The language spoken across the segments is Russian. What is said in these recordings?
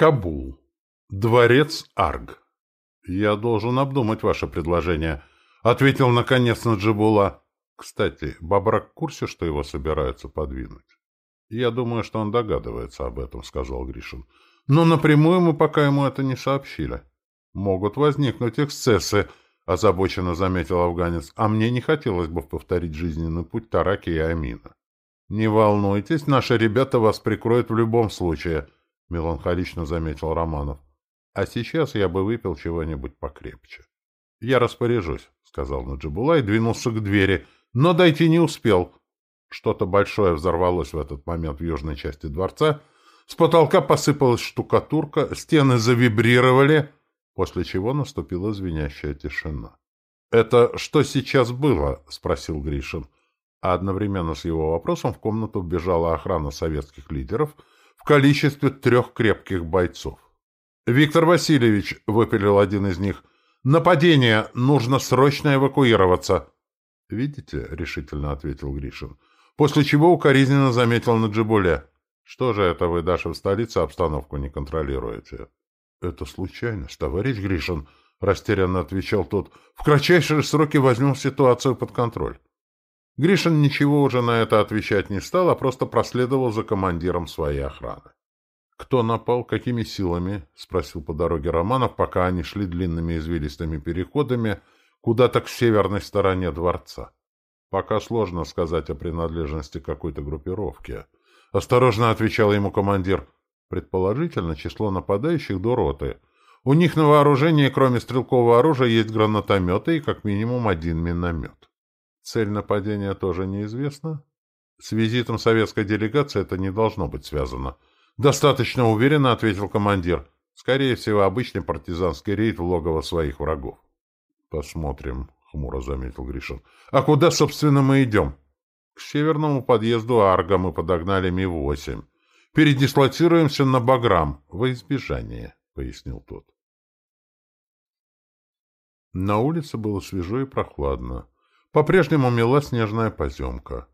Кабул. Дворец Арг. «Я должен обдумать ваше предложение», — ответил наконец Наджибула. «Кстати, Бабрак в курсе, что его собираются подвинуть?» «Я думаю, что он догадывается об этом», — сказал Гришин. «Но напрямую мы пока ему это не сообщили». «Могут возникнуть эксцессы», — озабоченно заметил афганец. «А мне не хотелось бы повторить жизненный путь Тараки и Амина». «Не волнуйтесь, наши ребята вас прикроют в любом случае», — меланхолично заметил Романов. «А сейчас я бы выпил чего-нибудь покрепче». «Я распоряжусь», — сказал Наджибула и двинулся к двери, но дойти не успел. Что-то большое взорвалось в этот момент в южной части дворца, с потолка посыпалась штукатурка, стены завибрировали, после чего наступила звенящая тишина. «Это что сейчас было?» — спросил Гришин. А одновременно с его вопросом в комнату вбежала охрана советских лидеров в количестве трех крепких бойцов. «Виктор Васильевич», — выпилил один из них, — «нападение! Нужно срочно эвакуироваться!» «Видите?» — решительно ответил Гришин. После чего укоризненно заметил на Джибуле. «Что же это вы даже в столице обстановку не контролируете?» «Это случайность, товарищ Гришин», — растерянно отвечал тот. «В кратчайшие сроки возьмем ситуацию под контроль». Гришин ничего уже на это отвечать не стал, а просто проследовал за командиром своей охраны. «Кто напал? Какими силами?» — спросил по дороге Романов, пока они шли длинными извилистыми переходами куда-то к северной стороне дворца. «Пока сложно сказать о принадлежности какой-то группировки», — осторожно отвечал ему командир. «Предположительно, число нападающих до роты. У них на вооружении, кроме стрелкового оружия, есть гранатометы и как минимум один миномет». Цель нападения тоже неизвестна. С визитом советской делегации это не должно быть связано. Достаточно уверенно ответил командир. Скорее всего, обычный партизанский рейд в логово своих врагов. Посмотрим, хмуро заметил Гришин. А куда, собственно, мы идем? К северному подъезду Арга мы подогнали Ми-8. Передислоцируемся на Баграм, во избежание, пояснил тот. На улице было свежо и прохладно. По-прежнему мела снежная поземка.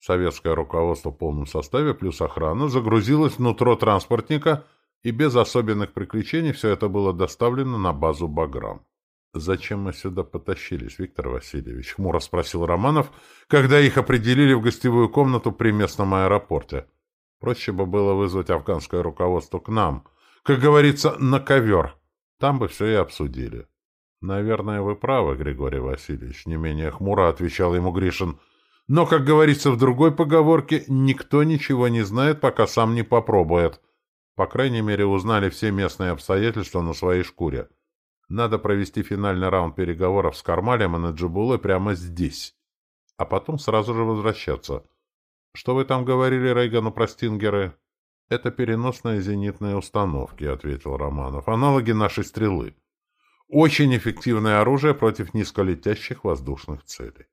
Советское руководство в полном составе плюс охрана загрузилось внутрь транспортника, и без особенных приключений все это было доставлено на базу «Баграм». «Зачем мы сюда потащились, Виктор Васильевич?» — хмуро спросил Романов, когда их определили в гостевую комнату при местном аэропорте. «Проще бы было вызвать афганское руководство к нам. Как говорится, на ковер. Там бы все и обсудили». «Наверное, вы правы, Григорий Васильевич», — не менее хмуро отвечал ему Гришин. «Но, как говорится в другой поговорке, никто ничего не знает, пока сам не попробует. По крайней мере, узнали все местные обстоятельства на своей шкуре. Надо провести финальный раунд переговоров с Кармалем и Наджибулой прямо здесь, а потом сразу же возвращаться. Что вы там говорили Рейгану про стингеры?» «Это переносные зенитные установки», — ответил Романов. «Аналоги нашей стрелы». Очень эффективное оружие против низколетящих воздушных целей.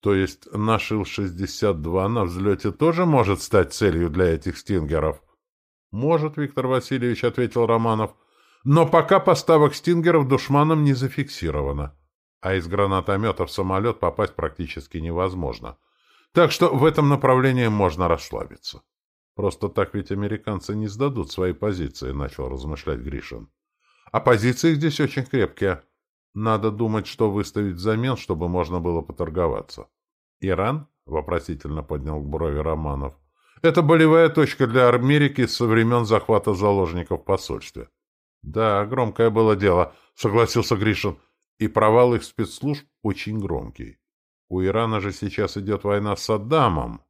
То есть наш Ил-62 на взлете тоже может стать целью для этих стингеров? Может, Виктор Васильевич, ответил Романов. Но пока поставок стингеров душманом не зафиксировано. А из гранатомета в самолет попасть практически невозможно. Так что в этом направлении можно расслабиться. Просто так ведь американцы не сдадут свои позиции, начал размышлять Гришин. А позиции здесь очень крепкие. Надо думать, что выставить взамен, чтобы можно было поторговаться. «Иран?» — вопросительно поднял брови Романов. «Это болевая точка для Америки со времен захвата заложников в посольстве». «Да, громкое было дело», — согласился Гришин. «И провал их спецслужб очень громкий. У Ирана же сейчас идет война с Саддамом».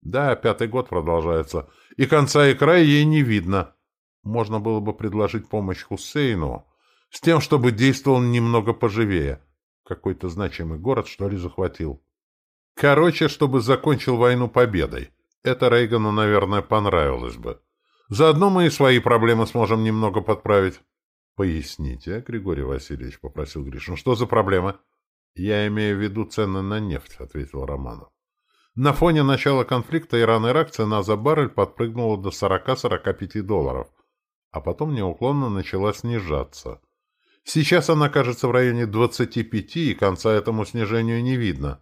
«Да, пятый год продолжается, и конца и края ей не видно». Можно было бы предложить помощь Хусейну с тем, чтобы действовал немного поживее. Какой-то значимый город, что ли, захватил. Короче, чтобы закончил войну победой. Это Рейгану, наверное, понравилось бы. Заодно мы и свои проблемы сможем немного подправить. — Поясните, Григорий Васильевич, — попросил Гришин. — Что за проблема? — Я имею в виду цены на нефть, — ответил Романов. На фоне начала конфликта Иран-Ирак цена за баррель подпрыгнула до 40-45 долларов — а потом неуклонно начала снижаться. Сейчас она кажется в районе 25, и конца этому снижению не видно.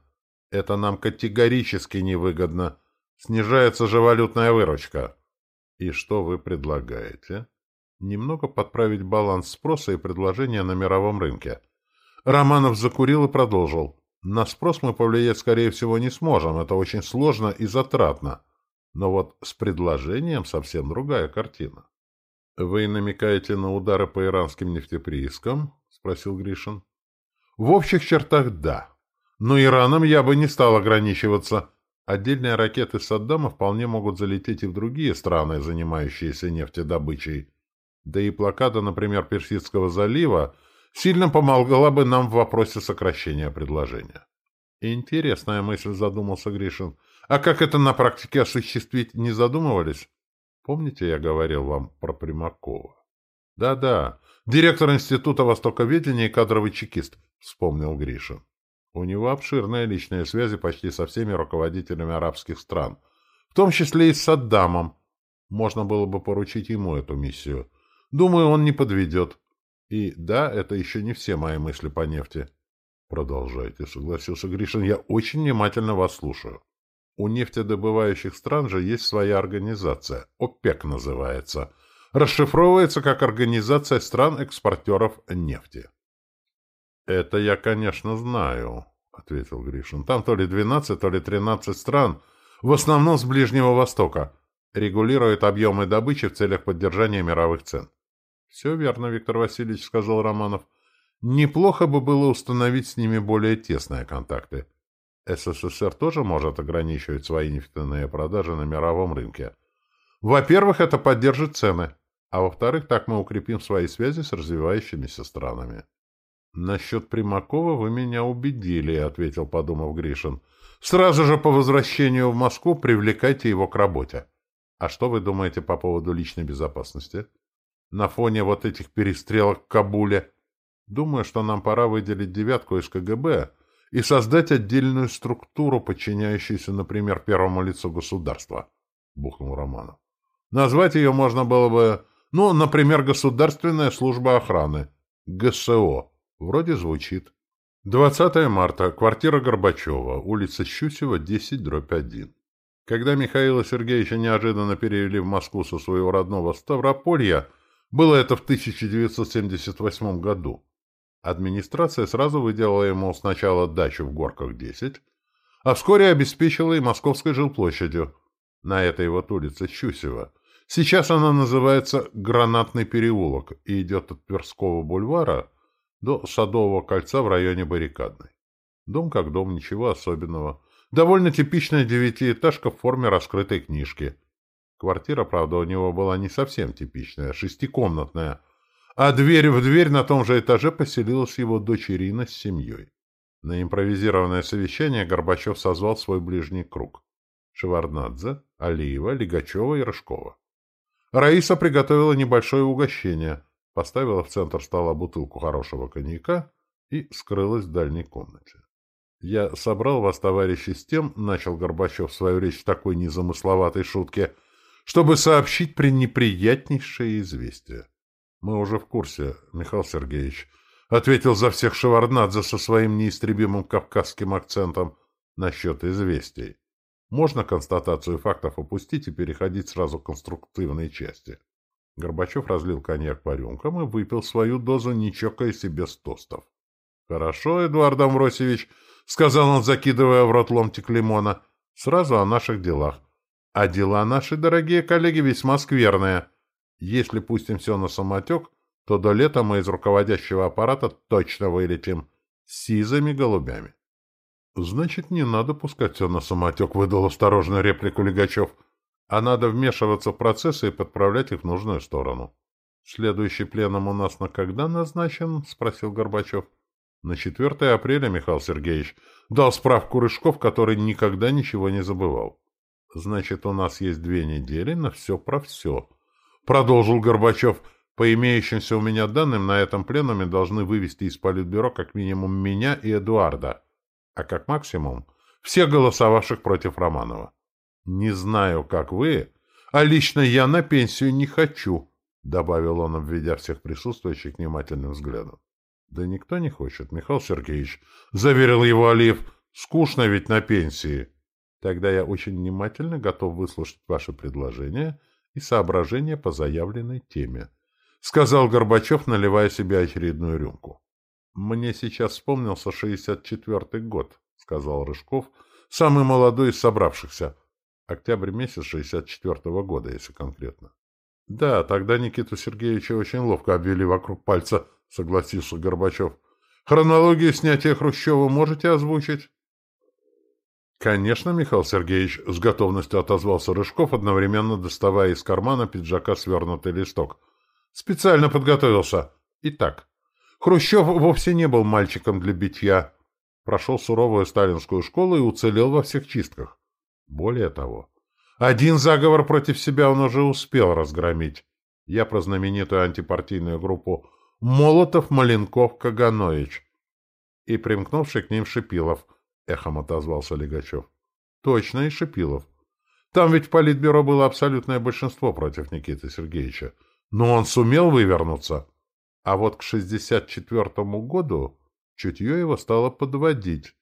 Это нам категорически невыгодно. Снижается же валютная выручка. И что вы предлагаете? немного подправить баланс спроса и предложения на мировом рынке. Романов закурил и продолжил. На спрос мы повлиять, скорее всего, не сможем. Это очень сложно и затратно. Но вот с предложением совсем другая картина. — Вы намекаете на удары по иранским нефтеприискам? — спросил Гришин. — В общих чертах да. Но Ираном я бы не стал ограничиваться. Отдельные ракеты Саддама вполне могут залететь и в другие страны, занимающиеся нефтедобычей. Да и блокада, например, Персидского залива сильно помогла бы нам в вопросе сокращения предложения. Интересная мысль, задумался Гришин. А как это на практике осуществить, не задумывались? Помните, я говорил вам про Примакова? Да-да, директор Института Востоковедения и кадровый чекист, вспомнил Гришин. У него обширные личные связи почти со всеми руководителями арабских стран, в том числе и с Саддамом. Можно было бы поручить ему эту миссию. Думаю, он не подведет. И да, это еще не все мои мысли по нефти. Продолжайте, согласился Гришин. Я очень внимательно вас слушаю. У нефтедобывающих стран же есть своя организация. ОПЕК называется. Расшифровывается как Организация стран-экспортеров нефти. «Это я, конечно, знаю», — ответил Гришин. «Там то ли двенадцать, то ли тринадцать стран, в основном с Ближнего Востока, регулируют объемы добычи в целях поддержания мировых цен. «Все верно, Виктор Васильевич», — сказал Романов. «Неплохо бы было установить с ними более тесные контакты. СССР тоже может ограничивать свои нефтяные продажи на мировом рынке. Во-первых, это поддержит цены, а во-вторых, так мы укрепим свои связи с развивающимися странами». «Насчет Примакова вы меня убедили», — ответил, подумав Гришин. «Сразу же по возвращению в Москву привлекайте его к работе. А что вы думаете по поводу личной безопасности?» на фоне вот этих перестрелок в Кабуле. Думаю, что нам пора выделить девятку из КГБ и создать отдельную структуру, подчиняющуюся, например, первому лицу государства, — бухнул Романов. Назвать ее можно было бы, ну, например, Государственная служба охраны, ГСО. Вроде звучит. 20 марта. Квартира Горбачева. Улица Щусева, 10, дробь 1. Когда Михаила Сергеевича неожиданно перевели в Москву со своего родного Ставрополья, было это в 1978 году. Администрация сразу выделила ему сначала дачу в Горках 10, а вскоре обеспечила и московской жилплощадью на этой вот улице Щусева. Сейчас она называется Гранатный переулок и идет от Тверского бульвара до Садового кольца в районе Баррикадной. Дом как дом, ничего особенного. Довольно типичная девятиэтажка в форме раскрытой книжки – Квартира, правда, у него была не совсем типичная, шестикомнатная, а дверь в дверь на том же этаже поселилась его дочь Ирина с семьей. На импровизированное совещание Горбачев созвал свой ближний круг. Шеварднадзе, Алиева, Лигачева и Рыжкова. Раиса приготовила небольшое угощение, поставила в центр стола бутылку хорошего коньяка и скрылась в дальней комнате. «Я собрал вас, товарищи, с тем, — начал Горбачев свою речь в такой незамысловатой шутке, — чтобы сообщить пренеприятнейшее известие. — Мы уже в курсе, Михаил Сергеевич, — ответил за всех Шеварднадзе со своим неистребимым кавказским акцентом насчет известий. Можно констатацию фактов опустить и переходить сразу к конструктивной части. Горбачев разлил коньяк по рюмкам и выпил свою дозу, не чокая себе с тостов. — Хорошо, Эдуард Амвросевич, — сказал он, закидывая в рот ломтик лимона, — сразу о наших делах. А дела наши, дорогие коллеги, весьма скверные. Если пустим все на самотек, то до лета мы из руководящего аппарата точно вылетим сизыми голубями. — Значит, не надо пускать все на самотек, — выдал осторожную реплику Легачев. — А надо вмешиваться в процессы и подправлять их в нужную сторону. — Следующий пленум у нас на когда назначен? — спросил Горбачев. — На 4 апреля, Михаил Сергеевич. Дал справку Рыжков, который никогда ничего не забывал. Значит, у нас есть две недели на все про все. Продолжил Горбачев. По имеющимся у меня данным, на этом пленуме должны вывести из Политбюро как минимум меня и Эдуарда, а как максимум всех голосовавших против Романова. Не знаю, как вы, а лично я на пенсию не хочу, добавил он, обведя всех присутствующих внимательным взглядом. Да никто не хочет, Михаил Сергеевич, заверил его Алиев. Скучно ведь на пенсии. Тогда я очень внимательно готов выслушать ваши предложения и соображения по заявленной теме. — сказал Горбачев, наливая себе очередную рюмку. — Мне сейчас вспомнился шестьдесят четвертый год, — сказал Рыжков, самый молодой из собравшихся. Октябрь месяц шестьдесят четвертого года, если конкретно. — Да, тогда Никиту Сергеевича очень ловко обвели вокруг пальца, — согласился Горбачев. — Хронологию снятия Хрущева можете озвучить? — Конечно, Михаил Сергеевич, — с готовностью отозвался Рыжков, одновременно доставая из кармана пиджака свернутый листок. — Специально подготовился. Итак, Хрущев вовсе не был мальчиком для битья. Прошел суровую сталинскую школу и уцелел во всех чистках. Более того, один заговор против себя он уже успел разгромить. Я про знаменитую антипартийную группу «Молотов, Маленков, Каганович» и примкнувший к ним Шипилов —— эхом отозвался Легачев. — Точно, и Шипилов. Там ведь в политбюро было абсолютное большинство против Никиты Сергеевича. Но он сумел вывернуться. А вот к 64-му году чутье его стало подводить.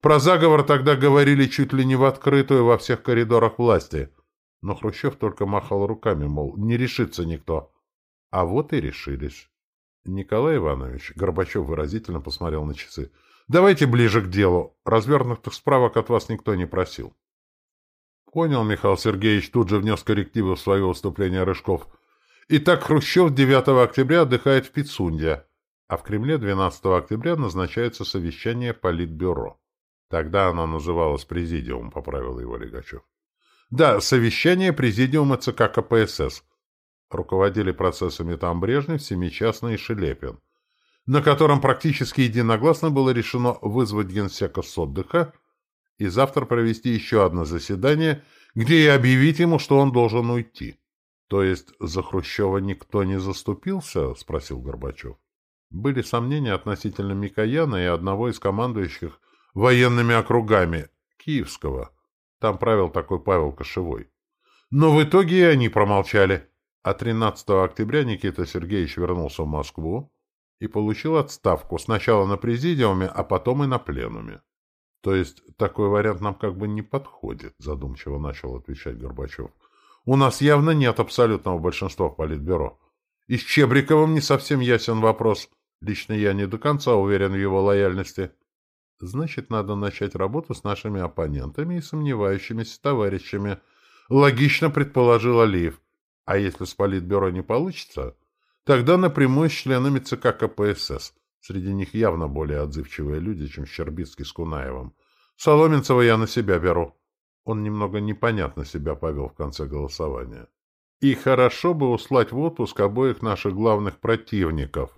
Про заговор тогда говорили чуть ли не в открытую во всех коридорах власти. Но Хрущев только махал руками, мол, не решится никто. А вот и решились. Николай Иванович, Горбачев выразительно посмотрел на часы, — Давайте ближе к делу. Развернутых справок от вас никто не просил. Понял, Михаил Сергеевич тут же внес коррективы в свое выступление Рыжков. Итак, Хрущев 9 октября отдыхает в Пицунде, а в Кремле 12 октября назначается совещание Политбюро. Тогда оно называлось Президиум, поправил его Легачев. Да, совещание Президиума ЦК КПСС. Руководили процессами там Брежнев, Семичастный и Шелепин на котором практически единогласно было решено вызвать генсека с отдыха и завтра провести еще одно заседание, где и объявить ему, что он должен уйти. — То есть за Хрущева никто не заступился? — спросил Горбачев. Были сомнения относительно Микояна и одного из командующих военными округами, Киевского. Там правил такой Павел Кошевой. Но в итоге они промолчали. А 13 октября Никита Сергеевич вернулся в Москву, и получил отставку сначала на президиуме, а потом и на пленуме. То есть такой вариант нам как бы не подходит, задумчиво начал отвечать Горбачев. У нас явно нет абсолютного большинства в Политбюро. И с Чебриковым не совсем ясен вопрос. Лично я не до конца уверен в его лояльности. Значит, надо начать работу с нашими оппонентами и сомневающимися товарищами. Логично предположил Алиев. А если с Политбюро не получится, Тогда напрямую с членами ЦК КПСС. Среди них явно более отзывчивые люди, чем Щербицкий с Кунаевым. Соломенцева я на себя беру. Он немного непонятно себя повел в конце голосования. И хорошо бы услать в отпуск обоих наших главных противников.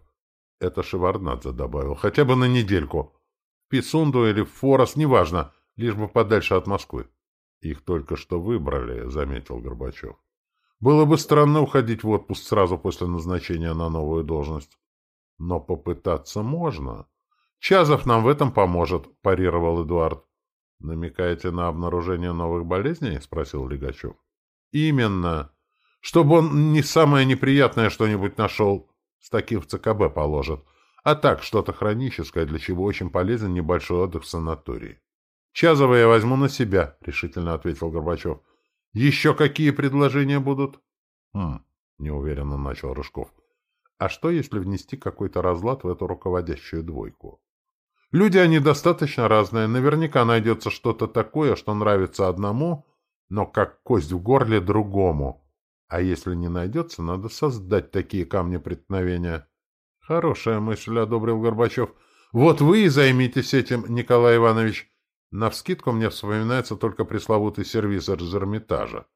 Это Шеварднадзе добавил. Хотя бы на недельку. Писунду или Форос, неважно, лишь бы подальше от Москвы. Их только что выбрали, заметил Горбачев. Было бы странно уходить в отпуск сразу после назначения на новую должность. Но попытаться можно. Чазов нам в этом поможет, парировал Эдуард. Намекаете на обнаружение новых болезней? спросил Легачев. Именно. Чтобы он не самое неприятное что-нибудь нашел. С таким в ЦКБ положат. А так, что-то хроническое, для чего очень полезен небольшой отдых в санатории. Чазова я возьму на себя, решительно ответил Горбачев. Еще какие предложения будут? Хм, неуверенно начал Рыжков. А что, если внести какой-то разлад в эту руководящую двойку? Люди они достаточно разные. Наверняка найдется что-то такое, что нравится одному, но как кость в горле другому. А если не найдется, надо создать такие камни преткновения. Хорошая мысль, одобрил Горбачев. Вот вы и займитесь этим, Николай Иванович. Навскидку мне вспоминается только пресловутый сервис из Эрмитажа.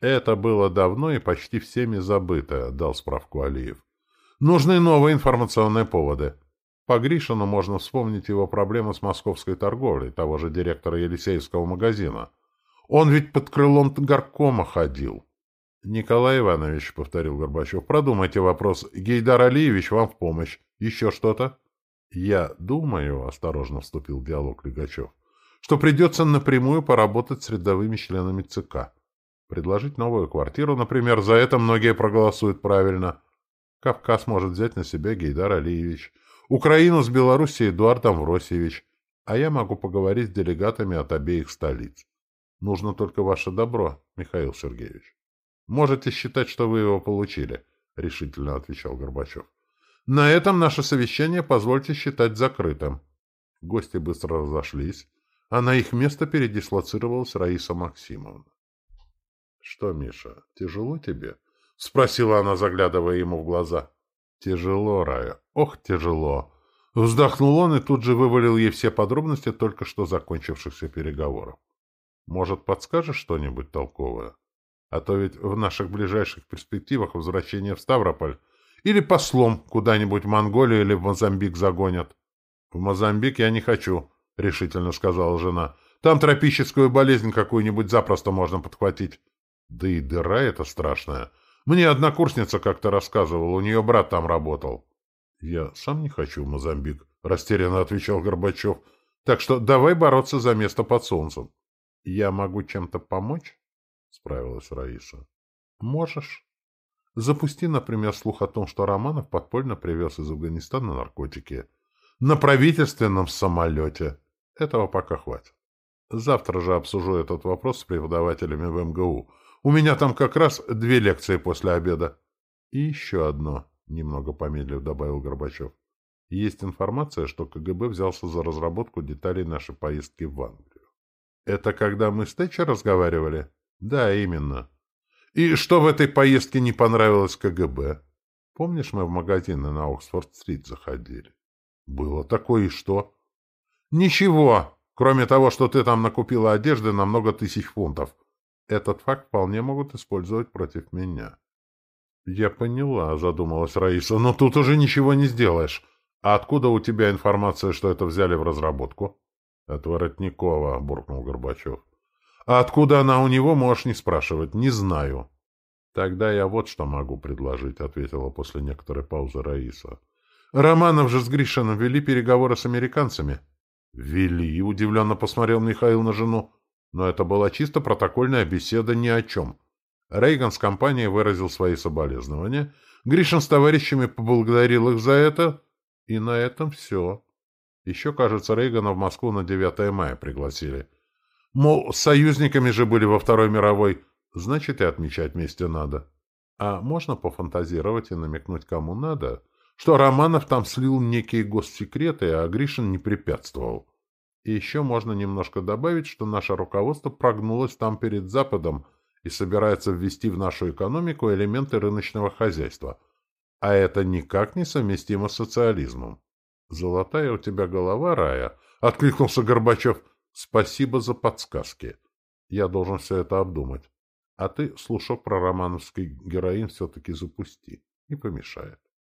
Это было давно и почти всеми забыто, дал справку Алиев. Нужны новые информационные поводы. По Гришину можно вспомнить его проблемы с московской торговлей, того же директора Елисеевского магазина. Он ведь под крылом горкома ходил. Николай Иванович, — повторил Горбачев, — продумайте вопрос. Гейдар Алиевич вам в помощь. Еще что-то? «Я думаю», — осторожно вступил в диалог Легачев, «что придется напрямую поработать с рядовыми членами ЦК. Предложить новую квартиру, например, за это многие проголосуют правильно. Кавказ может взять на себя Гейдар Алиевич, Украину с Белоруссией Эдуард Амвросьевич, а я могу поговорить с делегатами от обеих столиц. Нужно только ваше добро, Михаил Сергеевич. Можете считать, что вы его получили. решительно отвечал Горбачев. На этом наше совещание позвольте считать закрытым. Гости быстро разошлись, а на их место передислоцировалась Раиса Максимовна. — Что, Миша, тяжело тебе? — спросила она, заглядывая ему в глаза. — Тяжело, Рая, ох, тяжело. Вздохнул он и тут же вывалил ей все подробности только что закончившихся переговоров. — Может, подскажешь что-нибудь толковое? А то ведь в наших ближайших перспективах возвращение в Ставрополь или послом куда-нибудь в Монголию или в Мозамбик загонят. — В Мозамбик я не хочу, — решительно сказала жена. — Там тропическую болезнь какую-нибудь запросто можно подхватить. Да и дыра эта страшная. Мне однокурсница как-то рассказывала, у нее брат там работал. — Я сам не хочу в Мозамбик, — растерянно отвечал Горбачев. — Так что давай бороться за место под солнцем. — Я могу чем-то помочь? — справилась Раиса. — Можешь. Запусти, например, слух о том, что Романов подпольно привез из Афганистана наркотики. На правительственном самолете. Этого пока хватит. Завтра же обсужу этот вопрос с преподавателями в МГУ. У меня там как раз две лекции после обеда. И еще одно, немного помедлив добавил Горбачев. Есть информация, что КГБ взялся за разработку деталей нашей поездки в Англию. Это когда мы с Тэтчер разговаривали? Да, именно. И что в этой поездке не понравилось КГБ? Помнишь, мы в магазины на Оксфорд-стрит заходили? Было такое и что? Ничего, кроме того, что ты там накупила одежды на много тысяч фунтов. Этот факт вполне могут использовать против меня. Я поняла, задумалась Раиса, но тут уже ничего не сделаешь. А откуда у тебя информация, что это взяли в разработку? От Воротникова, буркнул Горбачев. А откуда она у него, можешь не спрашивать. Не знаю. Тогда я вот что могу предложить, ответила после некоторой паузы Раиса. Романов же с Гришином вели переговоры с американцами. Вели, удивленно посмотрел Михаил на жену. Но это была чисто протокольная беседа ни о чем. Рейган с компанией выразил свои соболезнования. Гришин с товарищами поблагодарил их за это. И на этом все. Еще, кажется, Рейгана в Москву на 9 мая пригласили. Мол, союзниками же были во Второй мировой, значит и отмечать вместе надо. А можно пофантазировать и намекнуть кому надо, что Романов там слил некие госсекреты, а Гришин не препятствовал. И еще можно немножко добавить, что наше руководство прогнулось там перед Западом и собирается ввести в нашу экономику элементы рыночного хозяйства. А это никак не совместимо с социализмом. «Золотая у тебя голова, Рая!» — откликнулся Горбачев. Спасибо за подсказки. Я должен все это обдумать. А ты слушок про романовский героин все-таки запусти. Не помешает.